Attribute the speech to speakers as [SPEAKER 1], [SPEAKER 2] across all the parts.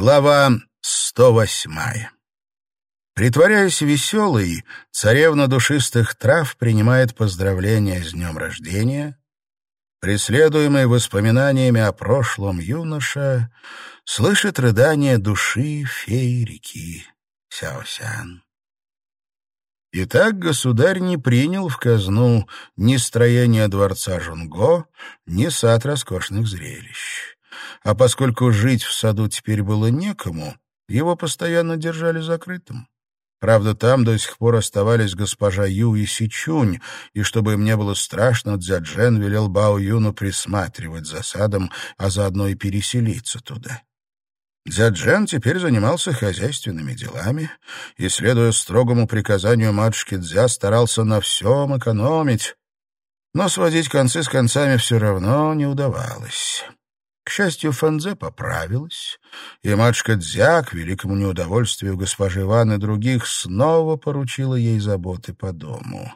[SPEAKER 1] Глава 108. Притворяясь веселой, царевна душистых трав принимает поздравления с днем рождения. Преследуемый воспоминаниями о прошлом юноша слышит рыдание души феи реки Сяосян. Итак, государь не принял в казну ни строение дворца Жунго, ни сад роскошных зрелищ а поскольку жить в саду теперь было некому, его постоянно держали закрытым. Правда, там до сих пор оставались госпожа Ю и Сичунь, и чтобы им не было страшно, Дзяджен велел Бао Юну присматривать за садом, а заодно и переселиться туда. Дзяджен теперь занимался хозяйственными делами и, следуя строгому приказанию матушки Дзя, старался на всем экономить, но сводить концы с концами все равно не удавалось. К счастью, Фэнзе поправилась, и матушка Дзя, к великому неудовольствию госпожи Иван и других, снова поручила ей заботы по дому.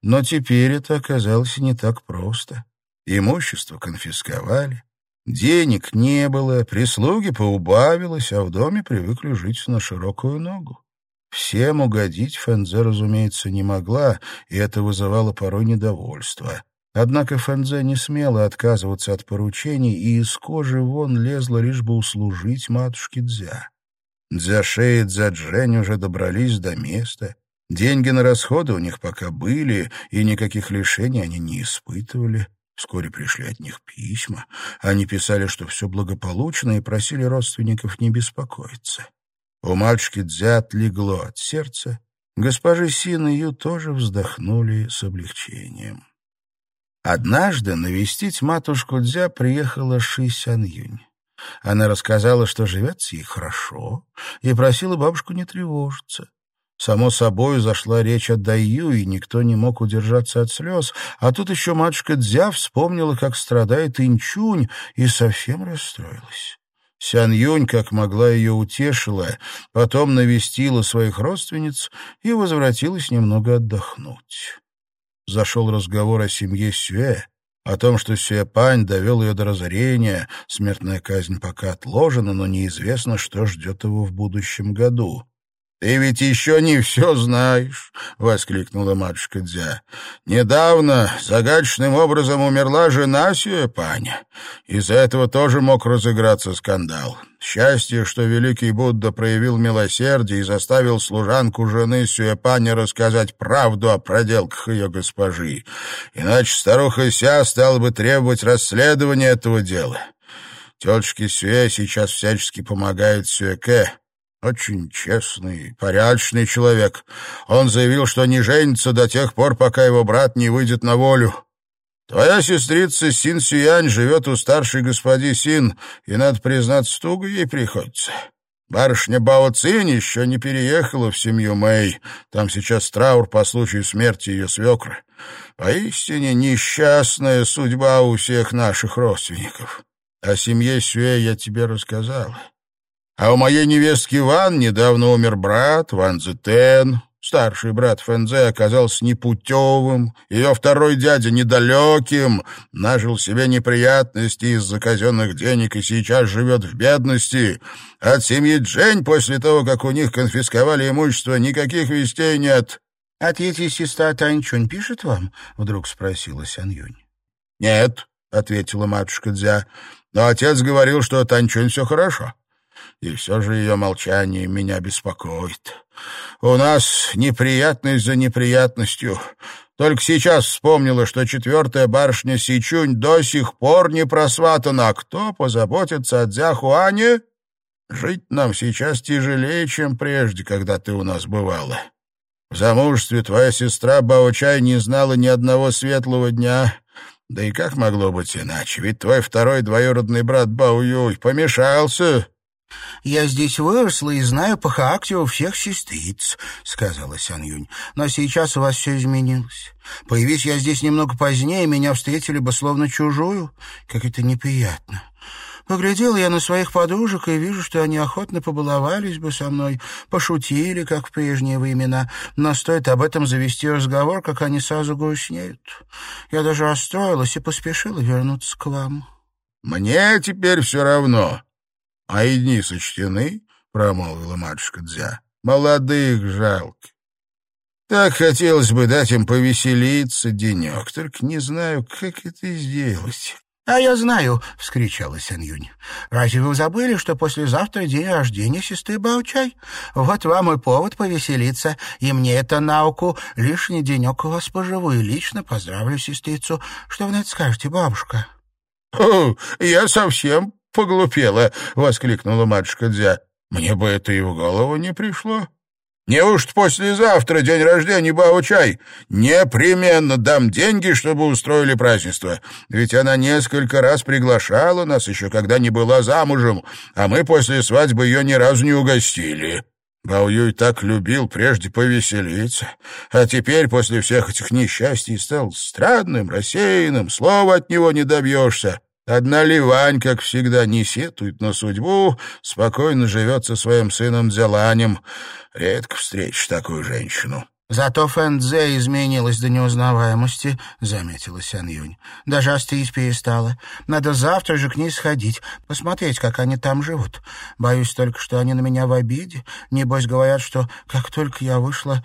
[SPEAKER 1] Но теперь это оказалось не так просто. Имущество конфисковали, денег не было, прислуги поубавилось, а в доме привыкли жить на широкую ногу. Всем угодить Фэнзе, разумеется, не могла, и это вызывало порой недовольство. Однако Фэнзе не смела отказываться от поручений, и из кожи вон лезла лишь бы услужить матушке Дзя. Дзяше и Дзяджень уже добрались до места. Деньги на расходы у них пока были, и никаких лишений они не испытывали. Вскоре пришли от них письма. Они писали, что все благополучно, и просили родственников не беспокоиться. У матушки Дзя отлегло от сердца. Госпожи Син и Ю тоже вздохнули с облегчением. Однажды навестить матушку Дзя приехала Ши Сян Юнь. Она рассказала, что живет ей хорошо, и просила бабушку не тревожиться. Само собой зашла речь о Даю, и никто не мог удержаться от слез, а тут еще матушка Дзя вспомнила, как страдает Инчунь, и совсем расстроилась. Сян Юнь, как могла, ее утешила, потом навестила своих родственниц и возвратилась немного отдохнуть зашел разговор о семье Сюэ, о том, что Сюэпань довел ее до разорения, смертная казнь пока отложена, но неизвестно, что ждет его в будущем году. «Ты ведь еще не все знаешь!» — воскликнула матушка Дзя. «Недавно загадочным образом умерла жена Сюэпаня. Из-за этого тоже мог разыграться скандал. Счастье, что великий Будда проявил милосердие и заставил служанку жены Сюэпаня рассказать правду о проделках ее госпожи. Иначе старуха Ся стала бы требовать расследования этого дела». Тетушке Сюэ сейчас всячески помогает Сюэке, очень честный, порядочный человек. Он заявил, что не женится до тех пор, пока его брат не выйдет на волю. Твоя сестрица Син Сюянь живет у старшей господи Син, и, надо признаться, туго ей приходится. Барышня Бао Цинь еще не переехала в семью Мэй. Там сейчас траур по случаю смерти ее свекры. Поистине несчастная судьба у всех наших родственников. О семье Сюэ я тебе рассказала. А у моей невестки Ван недавно умер брат, Ван Зетен. Старший брат Фэнзе оказался непутевым, ее второй дядя недалеким, нажил себе неприятности из-за казенных денег и сейчас живет в бедности. От семьи Джень после того, как у них конфисковали имущество, никаких вестей нет. — А третья сестра Танчунь пишет вам? — вдруг спросила Сян Юнь. — Нет, — ответила матушка Дзя, — но отец говорил, что Танчунь все хорошо. — и все же ее молчание меня беспокоит. У нас неприятность за неприятностью. Только сейчас вспомнила, что четвертая барышня Сичунь до сих пор не просватана. Кто позаботится о Дзяхуане? Жить нам сейчас тяжелее, чем прежде, когда ты у нас бывала. В замужестве твоя сестра Баочай не знала ни одного светлого дня. Да и как могло быть иначе? Ведь твой второй двоюродный брат Баоюй помешался,
[SPEAKER 2] «Я здесь выросла и знаю по характеру всех сестриц», — сказала Сян Юнь. «Но сейчас у вас все изменилось. Появись я здесь немного позднее, меня встретили бы словно чужую. Как это неприятно». Поглядела я на своих подружек и вижу, что они охотно побаловались бы со мной, пошутили, как в прежние времена, но стоит об этом завести разговор, как они сразу грустнеют. Я даже расстроилась и поспешила вернуться к вам.
[SPEAKER 1] «Мне теперь все равно», Мои дни сочтены, — промолвила матушка Дзя. Молодых жалко. Так хотелось бы дать им повеселиться денек, только не знаю, как это сделать.
[SPEAKER 2] — А я знаю, — вскричала Сен Юнь. — Разве вы забыли, что послезавтра день рождения сестры Баучай? Вот вам и повод повеселиться, и мне это науку. Лишний денек у вас поживу и лично поздравлю сестрицу. Что вы на это скажете, бабушка?
[SPEAKER 1] — я совсем поглупела, — воскликнула матушка Дзя. — Мне бы это и в голову не пришло. Неужто послезавтра день рождения Бао-чай? Непременно дам деньги, чтобы устроили празднество. Ведь она несколько раз приглашала нас, еще когда не была замужем, а мы после свадьбы ее ни разу не угостили. Бао Юй так любил прежде повеселиться, а теперь после всех этих несчастий стал странным, рассеянным, слова от него не добьешься. Одна Ливань, как всегда, не сетует на судьбу, спокойно живет со своим сыном Дзяланем. Редко встречу такую женщину.
[SPEAKER 2] «Зато Фэн-Дзе изменилась до неузнаваемости», — заметила Сян Юнь. «Даже острить перестала. Надо завтра же к ней сходить, посмотреть, как они там живут. Боюсь только, что они на меня в обиде. Небось, говорят, что как только я вышла,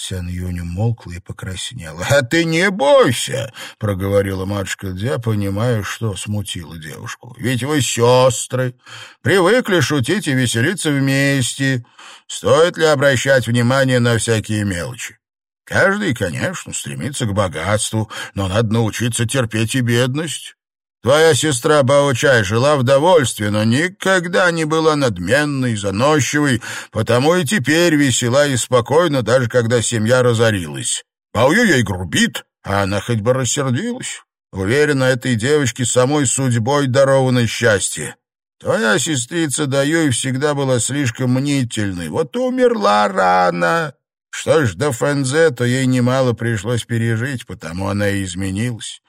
[SPEAKER 1] Сян Юнь умолкла и покраснела. — А ты не бойся, — проговорила матушка Дзя, понимая, что смутила девушку. — Ведь вы сестры, привыкли шутить и веселиться вместе. Стоит ли обращать внимание на всякие мелочи? Каждый, конечно, стремится к богатству, но надо научиться терпеть и бедность. Твоя сестра Бао-Чай жила в довольстве, но никогда не была надменной, заносчивой, потому и теперь весела и спокойна, даже когда семья разорилась. Бао-Ю ей грубит, а она хоть бы рассердилась. Уверена, этой девочке самой судьбой даровано счастье. Твоя сестрица Даюй всегда была слишком мнительной, вот умерла рано. Что ж до Фэнзе, то ей немало пришлось пережить, потому она и изменилась.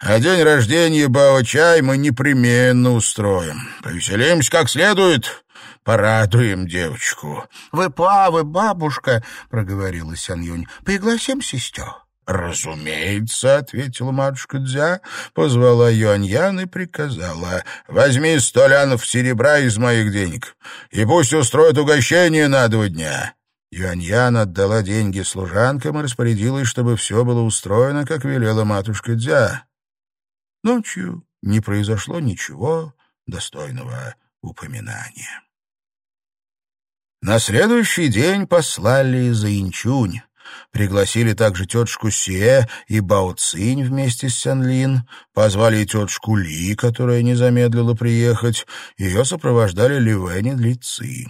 [SPEAKER 1] А день рождения Бао-Чай мы непременно устроим. Повеселимся как следует, порадуем девочку.
[SPEAKER 2] — Вы правы, бабушка, — проговорила Сян Юнь. — Пригласим сестер.
[SPEAKER 1] «Разумеется», — ответила матушка Дзя, позвала Юаньян и приказала, «возьми сто лянов серебра из моих денег, и пусть устроят угощение на два дня. Юаньян отдала деньги служанкам и распорядилась, чтобы все было устроено, как велела матушка Дзя. Ночью не произошло ничего достойного упоминания. На следующий день послали за Инчунь. Пригласили также тетушку Се и Бао Цинь вместе с Сянлин, позвали тетушку Ли, которая не замедлила приехать, ее сопровождали Ливэнь и Ли Ци.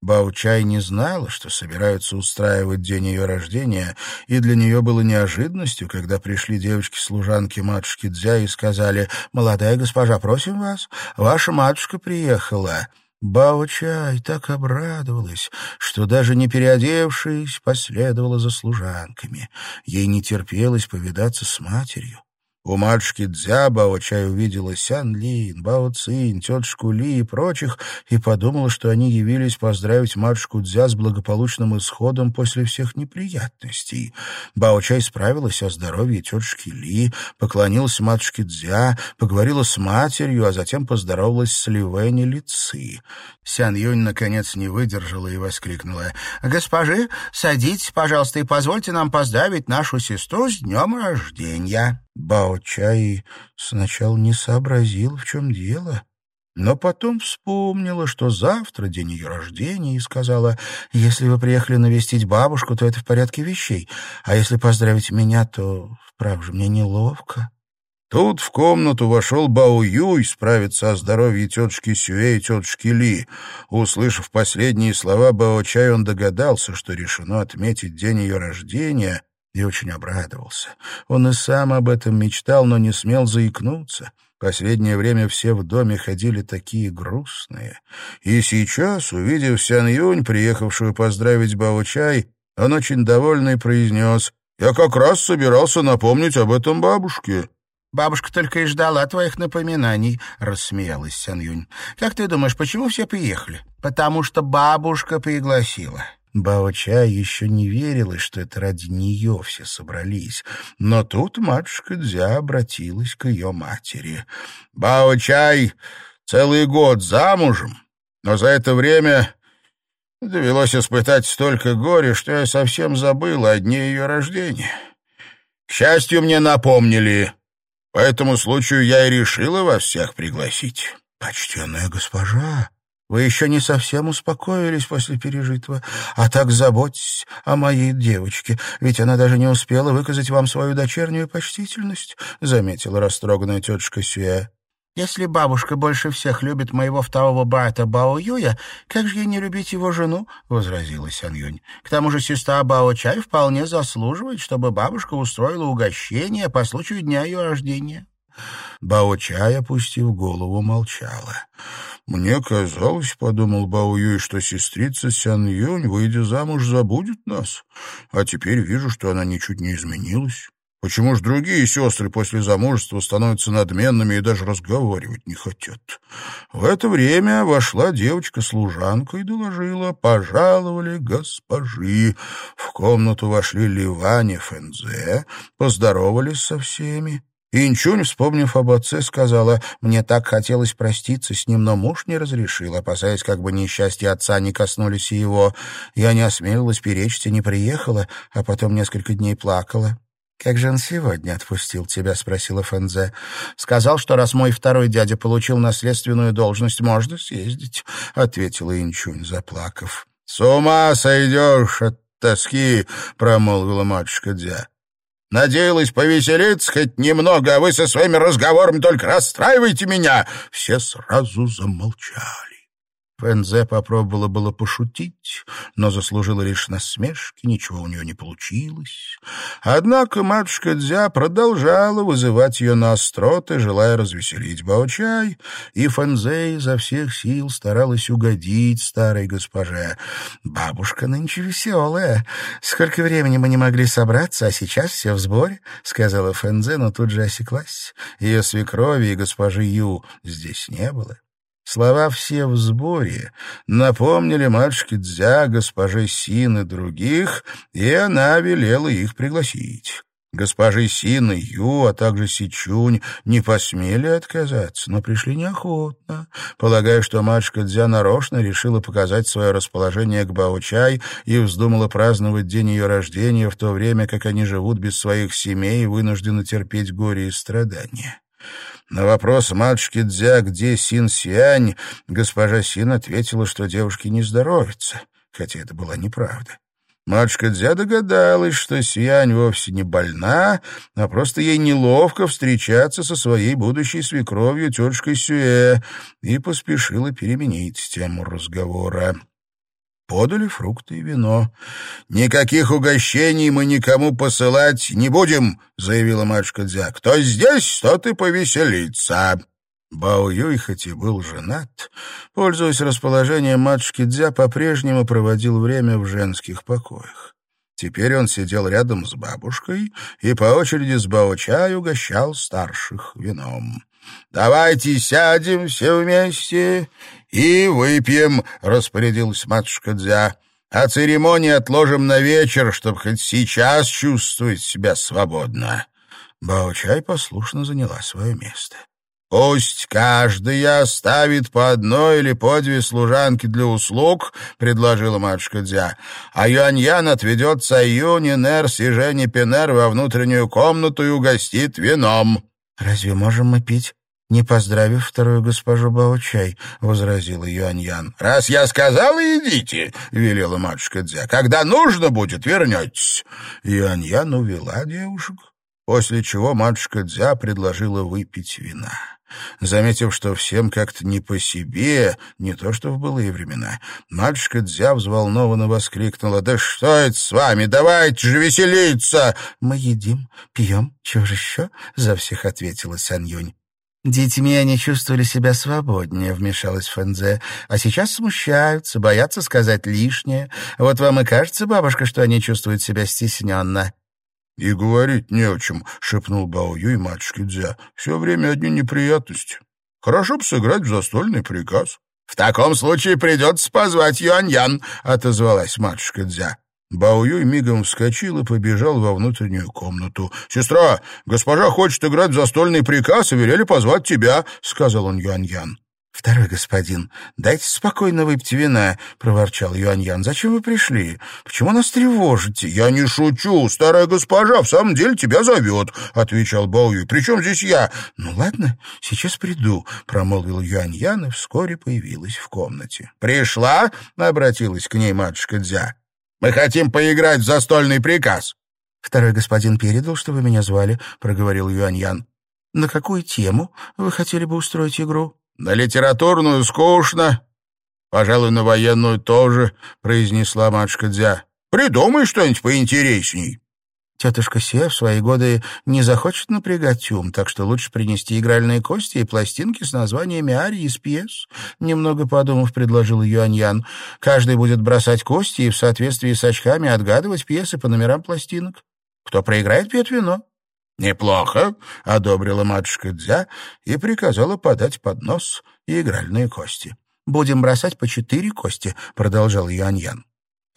[SPEAKER 1] Баучай не знала, что собираются устраивать день ее рождения, и для нее было неожиданностью, когда пришли девочки-служанки матушки Дзя и сказали «Молодая госпожа, просим вас, ваша матушка приехала». Баучай так обрадовалась, что даже не переодевшись, последовала за служанками. Ей не терпелось повидаться с матерью. У матушки Дзя Бао-Чай увидела Сян Лин, Бао Цинь, тетушку Ли и прочих и подумала, что они явились поздравить матушку Дзя с благополучным исходом после всех неприятностей. Бао-Чай справилась о здоровье тетушки Ли, поклонилась матушке Дзя, поговорила с матерью, а затем поздоровалась с Ливэнь Ли Ци. Сян Юнь, наконец, не выдержала и воскликнула. «Госпожи, садитесь, пожалуйста, и позвольте нам поздравить нашу сестру с днем рождения». Бао-Чай сначала не сообразил, в чем дело, но потом вспомнила, что завтра день ее рождения, и сказала, «Если вы приехали навестить бабушку, то это в порядке вещей, а если поздравить меня, то, вправду же, мне неловко». Тут в комнату вошел Бао Юй справиться о здоровье тетушки Сюэ и тетушки Ли. Услышав последние слова Бао Чай, он догадался, что решено отметить день ее рождения, и очень обрадовался. Он и сам об этом мечтал, но не смел заикнуться. Последнее время все в доме ходили такие грустные. И сейчас, увидев Сян Юнь, приехавшую поздравить Бао-Чай, он очень довольный произнес «Я как раз собирался напомнить об этом бабушке». «Бабушка только и ждала твоих напоминаний», — рассмеялась Сян Юнь. «Как ты думаешь, почему все приехали?» «Потому что бабушка пригласила». Бао-Чай еще не верила, что это ради нее все собрались. Но тут матушка Дзя обратилась к ее матери. «Бао-Чай целый год замужем, но за это время довелось испытать столько горя, что я совсем забыл о дне ее рождения. К счастью, мне напомнили. По этому случаю я и решила вас всех пригласить.
[SPEAKER 2] «Почтенная госпожа, вы еще не совсем успокоились после пережитого, а так заботьтесь о моей девочке, ведь она даже не успела выказать вам свою дочернюю почтительность», — заметила растроганная тетушка Сюэ. «Если бабушка больше всех любит моего второго брата Бао Юя, как же ей не любить его жену?» — возразила Сян Юнь. «К тому же сестра Бао Чай вполне заслуживает, чтобы бабушка устроила угощение по случаю дня ее рождения».
[SPEAKER 1] Бао Чай, опустив голову, молчала. «Мне казалось, — подумал Бао Юй, — что сестрица Сян Юнь, выйдя замуж, забудет нас. А теперь вижу, что она ничуть не изменилась. Почему же другие сестры после замужества становятся надменными и даже разговаривать не хотят? В это время вошла девочка-служанка и доложила, пожаловали госпожи. В комнату вошли Ливань и Фэнзе, поздоровались со всеми. Инчунь, вспомнив об отце, сказала, «Мне так хотелось проститься с ним, но муж не разрешил, опасаясь, как бы несчастья отца не коснулись и его. Я не осмелилась перечься, не приехала, а потом несколько дней плакала». «Как же он сегодня отпустил тебя?» — спросила Фэнзе. «Сказал, что раз мой второй дядя получил наследственную должность, можно съездить», — ответила Инчунь, заплакав. «С ума сойдешь от тоски!» — промолвила матушка Дзя. Надеялась повеселиться хоть немного, а вы со своими разговорами только расстраиваете меня!» Все сразу замолчали. Фэнзе попробовала было пошутить, но заслужила лишь насмешки, ничего у нее не получилось. Однако матушка Дзя продолжала вызывать ее на остроты, желая развеселить Баочай, и Фэнзе изо всех сил старалась угодить старой госпоже. «Бабушка нынче веселая. Сколько времени мы не могли собраться, а сейчас все в сборе», — сказала Фэнзе, но тут же осеклась. Ее свекрови и госпожи Ю здесь не было. Слова «все в сборе» напомнили матушке Дзя, госпоже Син и других, и она велела их пригласить. Госпожи Син и Ю, а также Сичунь не посмели отказаться, но пришли неохотно, полагая, что матушка Дзя нарочно решила показать свое расположение к Баочай и вздумала праздновать день ее рождения в то время, как они живут без своих семей и вынуждены терпеть горе и страдания. На вопрос матушки Дзя, где Син Сиань, госпожа Син ответила, что девушке не здоровится, хотя это была неправда. Матушка Дзя догадалась, что Сиань вовсе не больна, а просто ей неловко встречаться со своей будущей свекровью, тетушкой Сюэ, и поспешила переменить тему разговора. Подали фрукты и вино. «Никаких угощений мы никому посылать не будем», — заявила матушка Дзя. «Кто здесь, тот и повеселится». Бао Юй, хоть и был женат, пользуясь расположением матушки Дзя, по-прежнему проводил время в женских покоях. Теперь он сидел рядом с бабушкой и по очереди с Бао-чай угощал старших вином. «Давайте сядем все вместе и выпьем», — распорядилась матушка Дзя. «А церемонии отложим на вечер, чтобы хоть сейчас чувствовать себя свободно». Бао-чай послушно заняла свое место. «Пусть каждый оставит по одной или по две служанки для услуг», — предложила матушка Дзя. «А Юаньян отведет Цаюни, Нерс и Жени Пенер во внутреннюю комнату и угостит вином».
[SPEAKER 2] «Разве можем мы пить «Не поздравив вторую госпожу Бао-чай», — возразила Юаньян.
[SPEAKER 1] «Раз я сказала, идите», — велела матушка Дзя. «Когда нужно будет, вернетесь». Юаньян увела девушек, после чего матушка Дзя предложила выпить вина. Заметив, что всем как-то не по себе, не то что в былые времена, матушка Дзя взволнованно воскликнула. «Да что это с вами? Давайте же веселиться!»
[SPEAKER 2] «Мы едим, пьем, чего же еще?» — за всех ответила Сан Юнь. «Детьми они чувствовали себя свободнее», — вмешалась Фэнзе. «А сейчас смущаются, боятся сказать лишнее. Вот вам и кажется, бабушка, что они чувствуют себя стесненно».
[SPEAKER 1] «И говорить не о чем», — шепнул Бао Юй матушке Дзя. «Все время одни неприятности. Хорошо бы сыграть в застольный приказ». «В таком случае придется позвать Юань-Ян», — отозвалась матушка Дзя. Баоюй мигом вскочил и побежал во внутреннюю комнату. «Сестра, госпожа хочет играть в застольный приказ и велели позвать тебя», — сказал он Юань-Ян.
[SPEAKER 2] «Второй господин, дайте спокойно выпить вина», — проворчал Юаньян. «Зачем вы пришли? Почему нас тревожите?»
[SPEAKER 1] «Я не шучу. Старая госпожа в самом деле тебя зовет», — отвечал Баоюй. «При чем здесь я?»
[SPEAKER 2] «Ну ладно, сейчас приду», — промолвил Юаньян и вскоре появилась в комнате.
[SPEAKER 1] «Пришла?» — обратилась к ней матушка Дзя. «Мы хотим поиграть в застольный приказ».
[SPEAKER 2] «Второй господин передал, что вы меня звали», — проговорил Юаньян. «На какую тему вы хотели бы устроить игру?»
[SPEAKER 1] «На литературную скучно. Пожалуй, на военную тоже», — произнесла матушка Дзя. «Придумай что-нибудь поинтересней».
[SPEAKER 2] Тетушка Се в свои годы не захочет напрягать ум, так что лучше принести игральные кости и пластинки с названиями арии из пьес. Немного подумав, предложил Юаньян. Каждый будет бросать кости и в соответствии с очками отгадывать пьесы по номерам пластинок. Кто проиграет, пьет вино.
[SPEAKER 1] «Неплохо», — одобрила матушка Дзя и приказала подать поднос и игральные кости.
[SPEAKER 2] «Будем бросать по четыре кости», — продолжал Юаньян.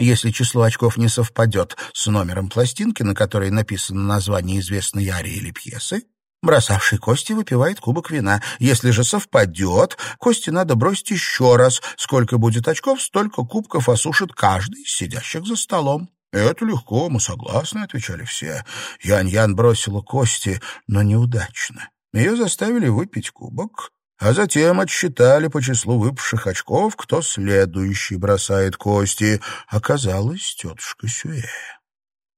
[SPEAKER 2] Если число очков не совпадет с номером пластинки, на которой написано название известной арии или пьесы, бросавший кости выпивает кубок вина. Если же совпадет, кости надо бросить еще раз. Сколько будет очков, столько кубков осушит каждый из сидящих за столом.
[SPEAKER 1] «Это легко, мы согласны», — отвечали все.
[SPEAKER 2] Ян-Ян бросила кости, но неудачно.
[SPEAKER 1] Ее заставили выпить кубок, а затем отсчитали по числу выпавших очков, кто следующий бросает кости. Оказалось, тетушка Сюэ.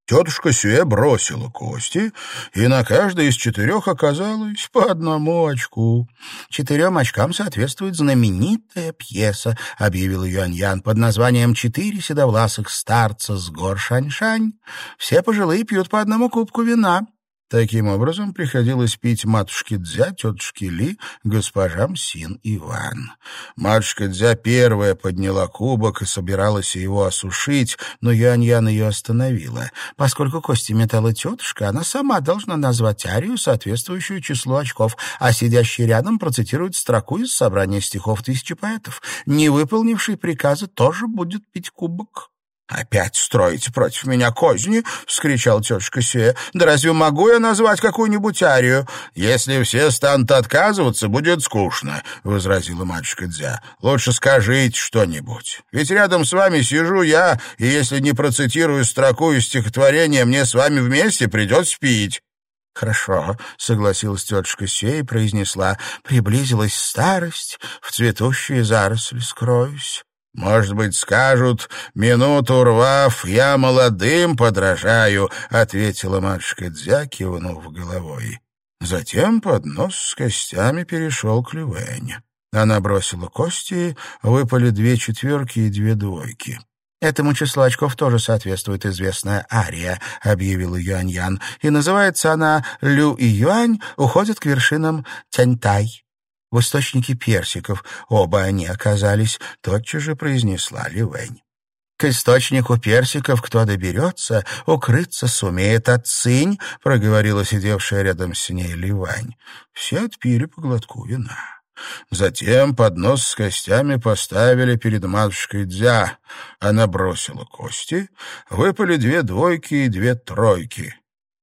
[SPEAKER 1] Тетушка Сюэ бросила кости, и на каждой из четырех оказалось по одному очку.
[SPEAKER 2] «Четырем очкам соответствует знаменитая пьеса», — объявил Юань-Ян под названием «Четыре седовласых старца с гор Шань-Шань». Все пожилые пьют по одному кубку вина.
[SPEAKER 1] Таким образом, приходилось пить матушке Дзя, тетушке Ли, госпожам Син и Ван. Матушка Дзя первая подняла кубок и собиралась его осушить, но Юань-Ян ее остановила. Поскольку кости металла тетушка, она сама должна назвать арию, соответствующую числу очков, а сидящий рядом процитирует строку из собрания стихов тысячи поэтов. Не выполнивший приказа тоже будет пить кубок.
[SPEAKER 2] «Опять строите против меня козни?» — вскричал тетушка Сея. «Да разве могу я назвать какую-нибудь арию?»
[SPEAKER 1] «Если все станут отказываться, будет скучно», — возразила матушка Дзя. «Лучше скажите что-нибудь. Ведь рядом с вами сижу я, и если не процитирую строку из стихотворения, мне с вами вместе придется пить».
[SPEAKER 2] «Хорошо», — согласилась тетушка Сея и произнесла. «Приблизилась старость, в цветущие заросли скроюсь».
[SPEAKER 1] «Может быть, скажут, минуту урвав, я молодым подражаю», — ответила матушка Дзя, кивнув головой. Затем поднос с костями перешел к Лювень. Она бросила кости, выпали две четверки и две двойки.
[SPEAKER 2] «Этому числу очков тоже соответствует известная ария», — объявила Юань-Ян, «и называется она «Лю и Юань уходят к вершинам Тяньтай» в источнике персиков. Оба они оказались, тотчас же произнесла Ливень. К источнику персиков кто доберется, укрыться сумеет от цинь, проговорила сидевшая рядом с ней Ливань.
[SPEAKER 1] Все отпили по глотку вина. Затем поднос с костями поставили перед матушкой Дзя. Она бросила кости, выпали две двойки и две тройки.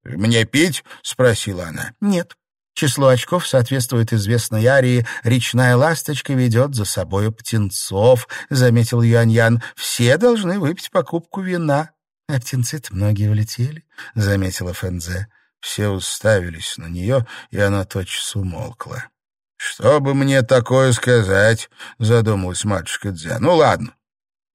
[SPEAKER 1] «Мне пить?» — спросила она.
[SPEAKER 2] «Нет», Число очков соответствует известной арии «Речная ласточка ведет за собой птенцов», — заметил Юань-Ян. «Все должны выпить покупку вина». «А птенцы-то многие улетели», — заметила Фэнзе.
[SPEAKER 1] Все уставились на нее, и она тотчас умолкла. «Что бы мне такое сказать?» — задумалась матушка Дзя. «Ну, ладно.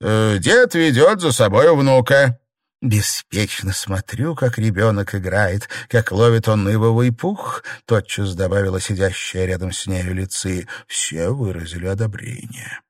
[SPEAKER 1] Э, дед ведет за собой внука».
[SPEAKER 2] «Беспечно смотрю, как ребенок играет, как ловит он ивовый пух», — тотчас добавила сидящая рядом с нею лицы. Все выразили одобрение.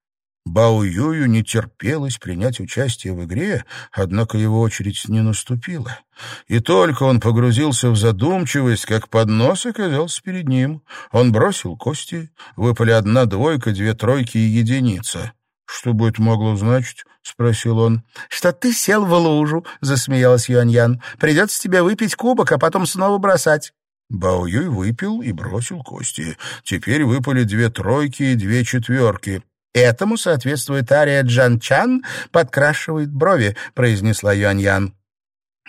[SPEAKER 1] Бао Юю не терпелось принять участие в игре, однако его очередь не наступила. И только он погрузился в задумчивость, как поднос оказался перед ним. Он бросил кости, выпали одна двойка, две тройки и единица. «Что бы это могло значить?» — спросил он.
[SPEAKER 2] «Что ты сел в лужу», — засмеялась Юаньян. «Придется тебе выпить кубок, а потом снова бросать».
[SPEAKER 1] Бао Юй выпил и бросил кости. Теперь выпали две тройки и две четверки.
[SPEAKER 2] «Этому соответствует ария Джан Чан «Подкрашивает брови», — произнесла Юаньян.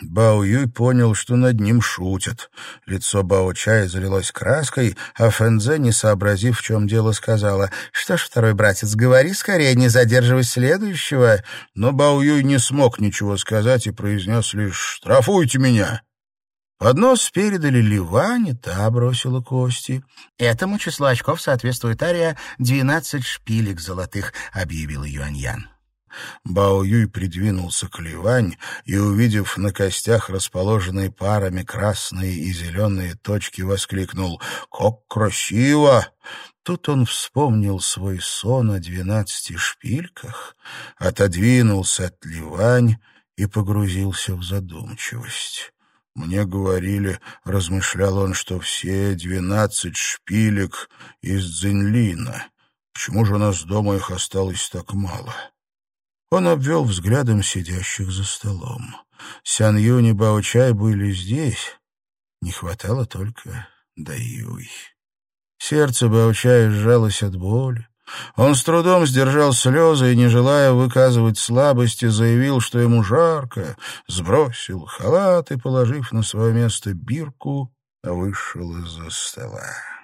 [SPEAKER 1] Бао Юй понял, что над ним шутят. Лицо Бао Чая залилось краской, а Фэнзе, не сообразив, в чем дело, сказала, «Что ж, второй братец, говори скорее, не задерживай следующего». Но Бао Юй не смог ничего сказать и произнес лишь «Штрафуйте меня». Поднос передали Ливане, та бросила кости.
[SPEAKER 2] «Этому числу очков соответствует ария «двенадцать шпилек золотых», — объявил Юаньян.
[SPEAKER 1] Бао Юй придвинулся к Ливань и, увидев на костях расположенные парами красные и зеленые точки, воскликнул «Как красиво!» Тут он вспомнил свой сон о двенадцати шпильках, отодвинулся от Ливань и погрузился в задумчивость. «Мне говорили, — размышлял он, — что все двенадцать шпилек из Дзинлина. Почему же у нас дома их осталось так мало?» Он обвел взглядом сидящих за столом. Сян Юнь и Бао Чай были здесь. Не хватало только Даюй. Сердце Бао Чая сжалось от боли. Он с трудом сдержал слезы и, не желая выказывать слабости, заявил, что ему жарко, сбросил халат и, положив на свое место бирку, вышел из-за стола.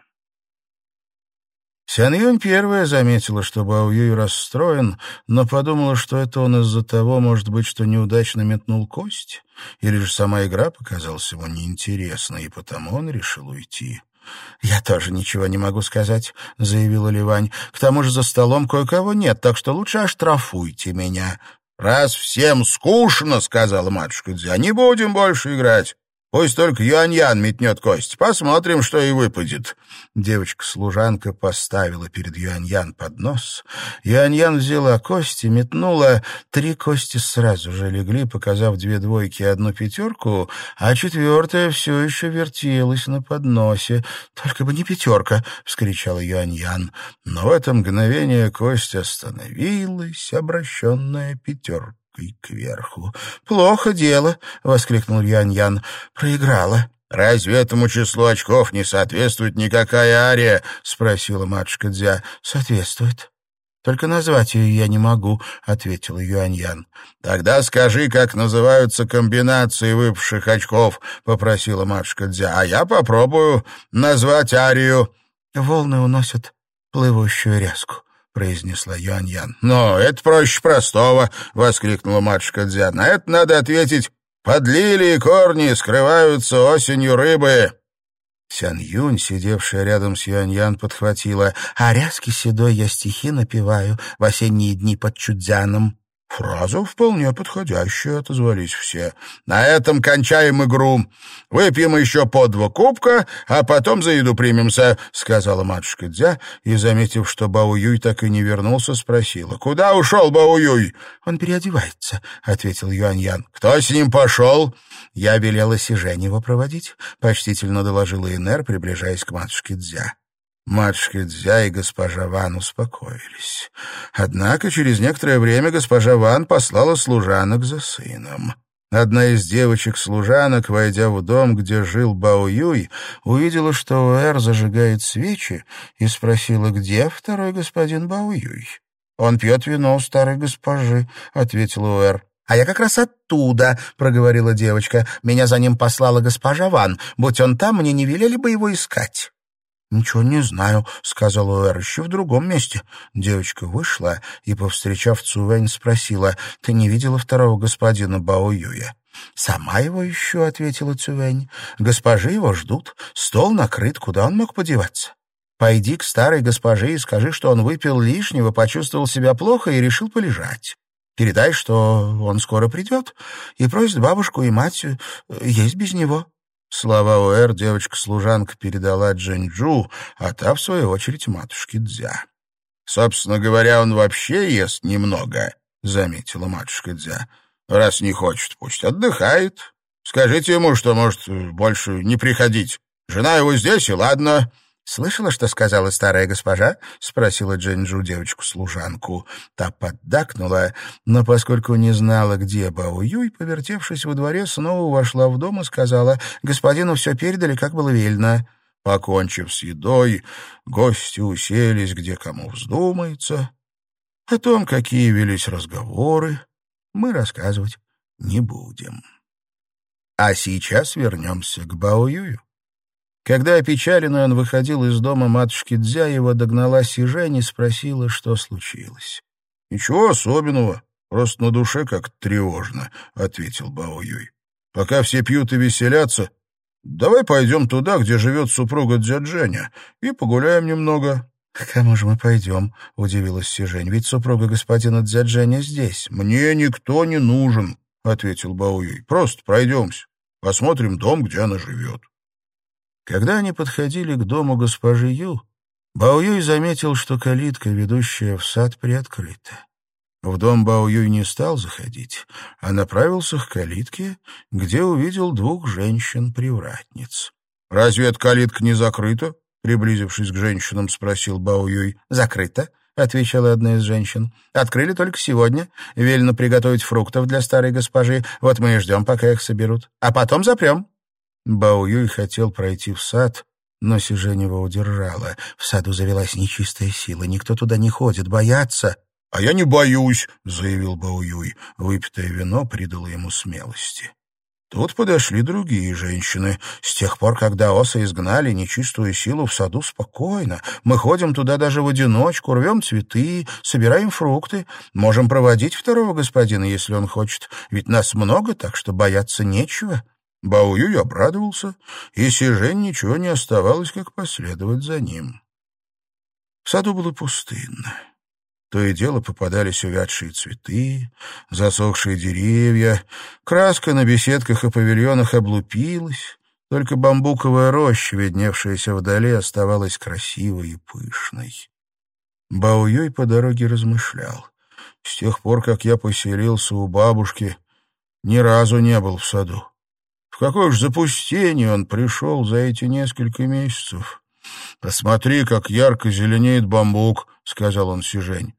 [SPEAKER 1] Сян Юнь первая заметила, что Бао Юй расстроен, но подумала, что это он из-за того, может быть, что неудачно метнул кость, или же сама игра показалась ему неинтересной, и потому он решил уйти. «Я тоже ничего не могу сказать», — заявила Ливань. «К тому же за столом кое-кого нет, так что лучше оштрафуйте меня». «Раз всем скучно, — сказала матушка Дзя, — не будем больше играть. Пусть только Юань-Ян метнет кость. Посмотрим, что и выпадет». Девочка-служанка поставила перед Юань-Ян поднос. Юань-Ян взяла кости, метнула. Три кости сразу же легли, показав две двойки и одну пятерку, а четвертая все еще вертелась на подносе. «Только бы не пятерка!» — вскричала Юань-Ян. Но в это мгновение кость остановилась, обращенная пятеркой и кверху. «Плохо дело!» — воскликнул Ян-Ян. «Проиграла». «Разве этому числу очков не соответствует никакая ария?» — спросила матушка Дзя. «Соответствует». «Только назвать ее я не могу», — ответил Юаньян. «Тогда скажи, как называются комбинации выпавших очков», — попросила матушка Дзя. «А я попробую назвать арию». «Волны уносят плывущую ряску», — произнесла Юань-Ян. «Но это проще простого!» — воскликнула матушка Дзян. «На это надо ответить. Под лилии корни скрываются осенью рыбы». Сян Юнь, сидевшая рядом с Юань-Ян, подхватила. «А ряски седой я стихи напеваю в осенние дни под Чудзяном». Фраза вполне подходящая, отозвались все. На этом кончаем игру. Выпьем еще по два кубка, а потом за еду примемся, сказала матушка Дзя, и, заметив, что Баоюй так и не вернулся, спросила. Куда ушел Баоюй? Он переодевается, ответил Юаньян. Кто с ним пошел? Я велела Сижень его проводить, почтительно доложила Инер, приближаясь к матушке Дзя. Матушка Дзя и госпожа Ван успокоились. Однако через некоторое время госпожа Ван послала служанок за сыном. Одна из девочек-служанок, войдя в дом, где жил Бао Юй, увидела, что Уэр зажигает свечи, и спросила, где второй господин Бао Юй. «Он пьет вино у старой госпожи», — ответила Уэр. «А я как раз оттуда», — проговорила девочка. «Меня за ним послала госпожа Ван. Будь он там, мне не велели бы его искать». «Ничего не знаю», — сказал Уэр, — «еще в другом месте». Девочка вышла и, повстречав Цувэнь, спросила, «Ты не видела второго господина Бао Юя?» «Сама его ищу», — ответила Цювень. «Госпожи его ждут. Стол накрыт. Куда он мог подеваться?» «Пойди к старой госпоже и скажи, что он выпил лишнего, почувствовал себя плохо и решил полежать. Передай, что он скоро придет, и просит бабушку и мать э, есть без него». Слова Уэр девочка-служанка передала Джэньчжу, а та, в свою очередь, матушке Дзя. «Собственно говоря, он вообще ест немного», — заметила матушка Дзя. «Раз не хочет, пусть отдыхает. Скажите ему, что может больше не приходить. Жена его здесь, и ладно». «Слышала, что сказала старая госпожа?» — спросила Джинджу девочку-служанку. Та поддакнула, но поскольку не знала, где Бао Юй, повертевшись во дворе, снова вошла в дом и сказала, «Господину все передали, как было велено». Покончив с едой, гости уселись, где кому вздумается. О том, какие велись разговоры, мы рассказывать не будем. А сейчас вернемся к Баоюю. Когда опечаленный он выходил из дома матушки Дзя, его догнала Сижень и спросила, что случилось. — Ничего особенного, просто на душе как тревожно, — ответил Бао Юй. — Пока все пьют и веселятся, давай пойдем туда, где живет супруга Дзядженя, и погуляем немного. — К кому же мы пойдем? — удивилась Сижень. — Ведь супруга господина Дзядженя здесь. — Мне никто не нужен, — ответил Бао Юй. — Просто пройдемся, посмотрим дом, где она живет. Когда они подходили к дому госпожи Ю, Бао заметил, что калитка, ведущая в сад, приоткрыта. В дом Бао не стал заходить, а направился к калитке, где увидел двух женщин-привратниц. «Разве эта калитка не закрыта?» Приблизившись к женщинам, спросил Бао «Закрыта», — отвечала одна из женщин. «Открыли только сегодня. Велено приготовить фруктов для старой госпожи. Вот мы и ждем, пока их соберут. А потом запрем». Бао Юй хотел пройти в сад, но Сиженева удержала. В саду завелась нечистая сила, никто туда не ходит, боятся. — А я не боюсь, — заявил Бао Юй. Выпитое вино придало ему смелости. Тут подошли другие женщины. С тех пор, когда осы изгнали нечистую силу в саду, спокойно. Мы ходим туда даже в одиночку, рвем цветы, собираем фрукты. Можем проводить второго господина, если он хочет. Ведь нас много, так что бояться нечего. Баоюй обрадовался, и Сижень ничего не оставалось, как последовать за ним. В саду было пустынно. То и дело попадались увядшие цветы, засохшие деревья, краска на беседках и павильонах облупилась, только бамбуковая роща, видневшаяся вдали, оставалась красивой и пышной. Баоюй по дороге размышлял. С тех пор, как я поселился у бабушки, ни разу не был в саду. Какое же запустение он пришел за эти несколько месяцев. «Посмотри, как ярко зеленеет бамбук», — сказал он Сижень.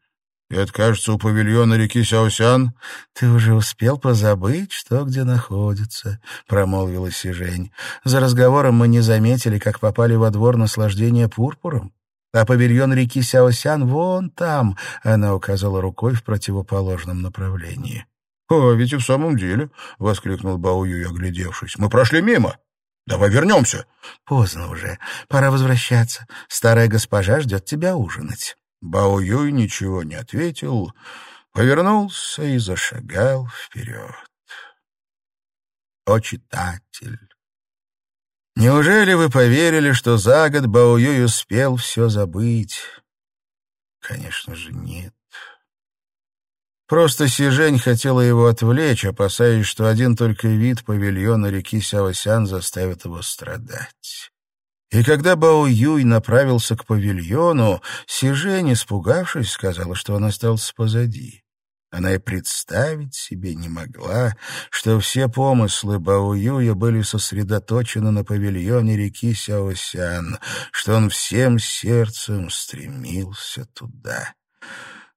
[SPEAKER 1] «Это, кажется, у павильона реки Сяосян». «Ты уже успел позабыть, что где находится», — промолвила Сижень. «За разговором мы не заметили, как попали во двор наслаждения пурпуром. А павильон реки Сяосян вон там», — она указала рукой в противоположном направлении. «А ведь и в самом деле», — воскликнул Баую, оглядевшись, — «мы прошли мимо. Давай вернемся». «Поздно уже. Пора возвращаться. Старая госпожа ждет тебя ужинать». Бао ничего не ответил, повернулся и зашагал вперед. О, читатель! Неужели вы поверили, что за год Бао успел все забыть? Конечно же, нет. Просто Сижень хотела его отвлечь, опасаясь, что один только вид павильона реки Сяосян заставит его страдать. И когда Бао Юй направился к павильону, Сижень, испугавшись, сказала, что он остался позади. Она и представить себе не могла, что все помыслы Бао Юя были сосредоточены на павильоне реки Сяосян, что он всем сердцем стремился туда.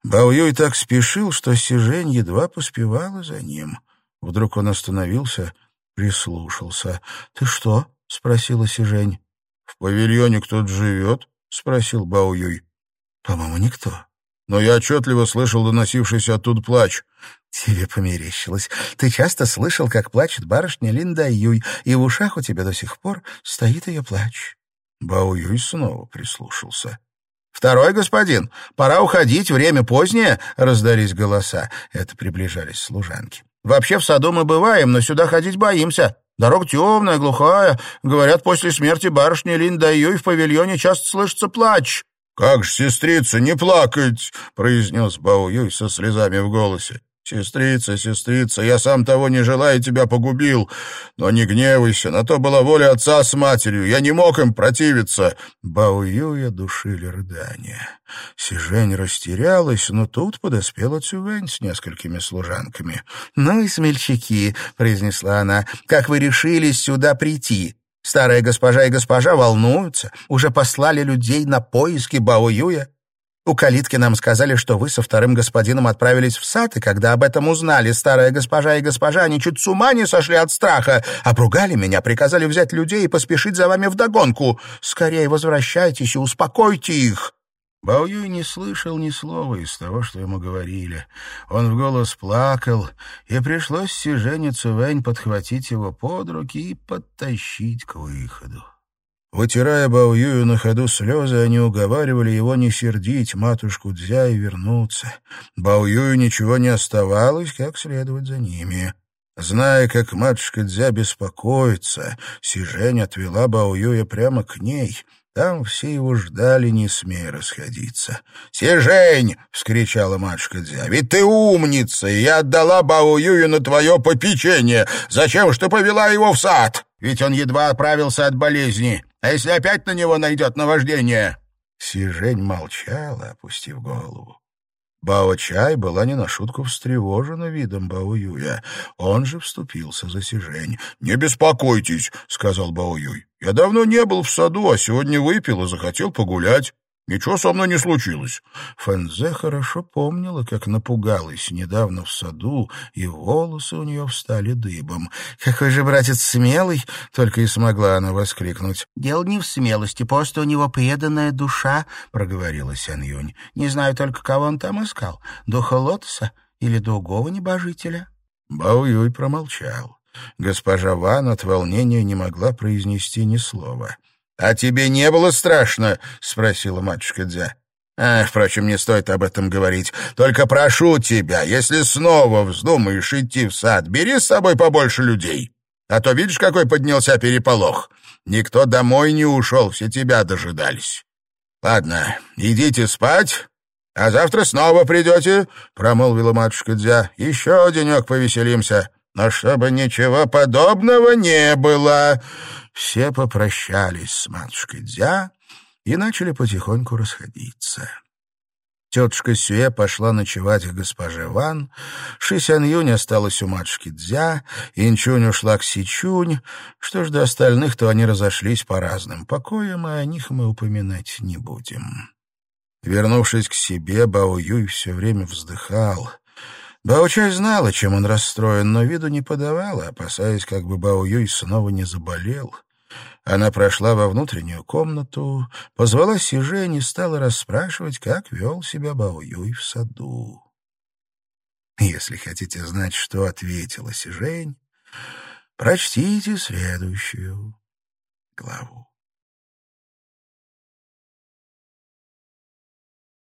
[SPEAKER 1] Баоюй так спешил, что Сижень едва поспевала за ним. Вдруг он остановился, прислушался. — Ты что? — спросила Сижень. — В павильоне кто-то живет? — спросил Баоюй. — По-моему, никто. Но я отчетливо слышал доносившийся оттуда плач. — Тебе померещилось. Ты часто слышал, как плачет барышня Линда Юй, и в ушах у тебя до сих пор стоит ее плач. Бао Юй снова прислушался. «Второй господин! Пора уходить, время позднее!» — раздались голоса. Это приближались служанки. «Вообще в саду мы бываем, но сюда ходить боимся. Дорога темная, глухая. Говорят, после смерти барышни Линда Юй в павильоне часто слышится плач». «Как же, сестрица, не плакать!» — произнес Бао Юй со слезами в голосе. «Сестрица, сестрица, я сам того не желая тебя погубил. Но не гневайся, на то была воля отца с матерью. Я не мог им противиться». Бао Юя душили рыдания. Сижень растерялась, но тут подоспела Цювень с несколькими служанками. «Ну и смельчаки», — произнесла она, — «как вы решились сюда прийти?» Старая госпожа и госпожа волнуются, уже послали людей на поиски Бао Юя. У калитки нам сказали, что вы со вторым господином отправились в сад, и когда об этом узнали старая госпожа и госпожа, они чуть с ума не сошли от страха, обругали меня, приказали взять людей и поспешить за вами вдогонку. Скорее возвращайтесь и успокойте их». Бао Юй не слышал ни слова из того, что ему говорили. Он в голос плакал, и пришлось Сижене Цувэнь подхватить его под руки и подтащить к выходу. Вытирая Бао Юю на ходу слезы, они уговаривали его не сердить матушку Дзя и вернуться. Бао Юю ничего не оставалось, как следовать за ними. Зная, как матушка Дзя беспокоится, Сижень отвела Бао Юя прямо к ней — там все его ждали, не смея расходиться. «Сижень!» — вскричала матушка Дзя. «Ведь ты умница, и я отдала Бао Юю на твое попечение. Зачем ж ты повела его в сад? Ведь он едва оправился от болезни. А если опять на него найдет наваждение?» Сижень молчала, опустив голову. Бао-чай была не на шутку встревожена видом Бао-юя. Он же вступился за Сижень. «Не беспокойтесь», — сказал Бао-юй. «Я давно не был в саду, а сегодня выпил и захотел погулять. Ничего со мной не случилось. Фэнзе хорошо помнила, как напугалась недавно в саду, и волосы у нее встали дыбом. «Какой же братец смелый!» — только и смогла она воскликнуть. «Дело не в смелости, просто у него преданная душа», — проговорила Сян Юнь. «Не знаю только, кого он там искал, духа лотоса или другого небожителя». Бао Юй промолчал. Госпожа Ван от волнения не могла произнести ни слова. «А тебе не было страшно?» — спросила матушка Дзя. А, впрочем, не стоит об этом говорить. Только прошу тебя, если снова вздумаешь идти в сад, бери с собой побольше людей. А то видишь, какой поднялся переполох. Никто домой не ушел, все тебя дожидались. Ладно, идите спать, а завтра снова придете, — промолвила матушка Дзя. Еще денек повеселимся, но чтобы ничего подобного не было. Все попрощались с матушкой Дзя и начали потихоньку расходиться. Тетушка Сюэ пошла ночевать к госпоже Ван, Шисян Юнь осталась у матушки Дзя, Инчунь ушла к Сичунь. Что ж до остальных, то они разошлись по разным покоям, и о них мы упоминать не будем. Вернувшись к себе, Бао Юй все время вздыхал. Бао-Чай знала, чем он расстроен, но виду не подавала, опасаясь, как бы Бао Юй снова не заболел. Она прошла во внутреннюю комнату, позвала Сижень и стала расспрашивать, как вел себя Бао-Юй в саду. Если хотите знать, что ответила Сижень, прочтите следующую главу.